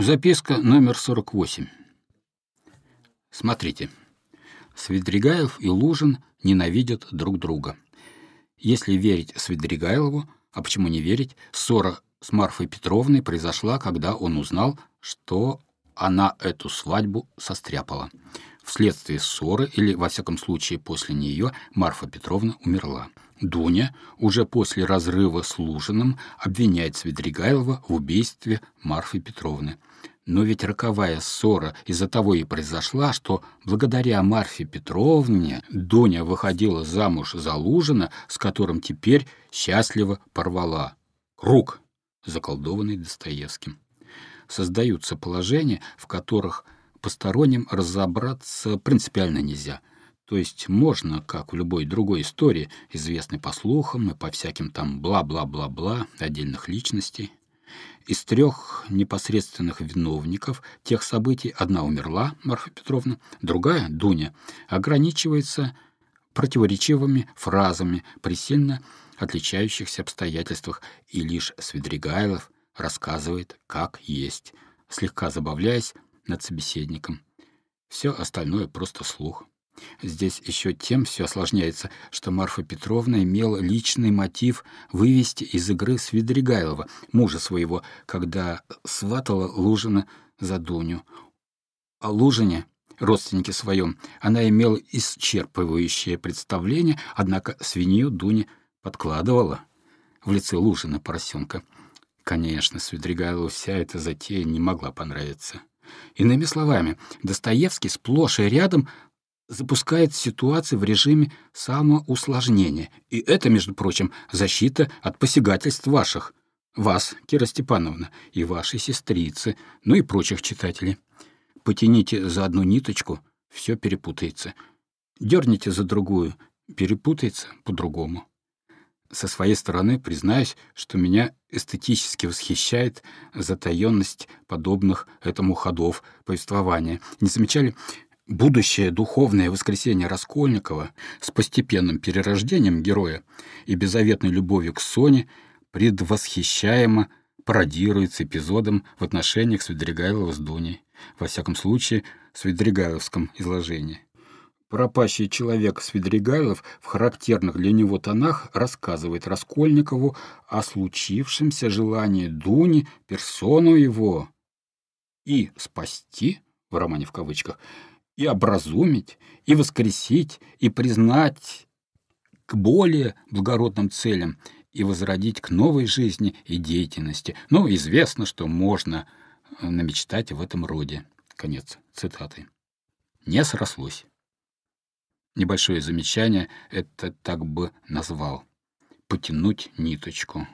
Записка номер 48. Смотрите. Свидригайлов и Лужин ненавидят друг друга. Если верить Свидригайлову, а почему не верить, ссора с Марфой Петровной произошла, когда он узнал, что она эту свадьбу состряпала. Вследствие ссоры, или, во всяком случае, после нее, Марфа Петровна умерла. Дуня уже после разрыва с Лужиным обвиняет Свидригайлова в убийстве Марфы Петровны. Но ведь роковая ссора из-за того и произошла, что благодаря Марфе Петровне Дуня выходила замуж за Лужина, с которым теперь счастливо порвала. Круг, заколдованный Достоевским. Создаются положения, в которых посторонним разобраться принципиально нельзя. То есть можно, как в любой другой истории, известной по слухам и по всяким там бла-бла-бла-бла отдельных личностей, из трех непосредственных виновников тех событий одна умерла, Марфа Петровна, другая, Дуня, ограничивается противоречивыми фразами при сильно отличающихся обстоятельствах, и лишь Свидригайлов рассказывает, как есть, слегка забавляясь над собеседником. Все остальное просто слух. Здесь еще тем все осложняется, что Марфа Петровна имела личный мотив вывести из игры Свидригайлова, мужа своего, когда сватала Лужина за Дуню. О Лужине, родственнике своем, она имела исчерпывающее представление, однако свинью Дуне подкладывала в лице Лужина поросенка. Конечно, Свидригайлову вся эта затея не могла понравиться. Иными словами, Достоевский сплошь и рядом запускает ситуации в режиме самоусложнения. И это, между прочим, защита от посягательств ваших, вас, Кира Степановна, и вашей сестрицы, ну и прочих читателей. Потяните за одну ниточку, все перепутается. Дерните за другую, перепутается по-другому. Со своей стороны признаюсь, что меня эстетически восхищает затаенность подобных этому ходов повествования. Не замечали, Будущее духовное воскресение Раскольникова с постепенным перерождением героя и беззаветной любовью к Соне предвосхищаемо пародируется эпизодом в отношениях Свидригайлова с Дуней, во всяком случае, в Свидригайловском изложении. Пропащий человек Свидригайлов в характерных для него тонах рассказывает Раскольникову о случившемся желании Дуни персону его и спасти, в романе в кавычках, и образумить, и воскресить, и признать к более благородным целям, и возродить к новой жизни и деятельности. Ну, известно, что можно э, намечтать в этом роде. Конец цитаты. Не срослось. Небольшое замечание это так бы назвал. Потянуть ниточку.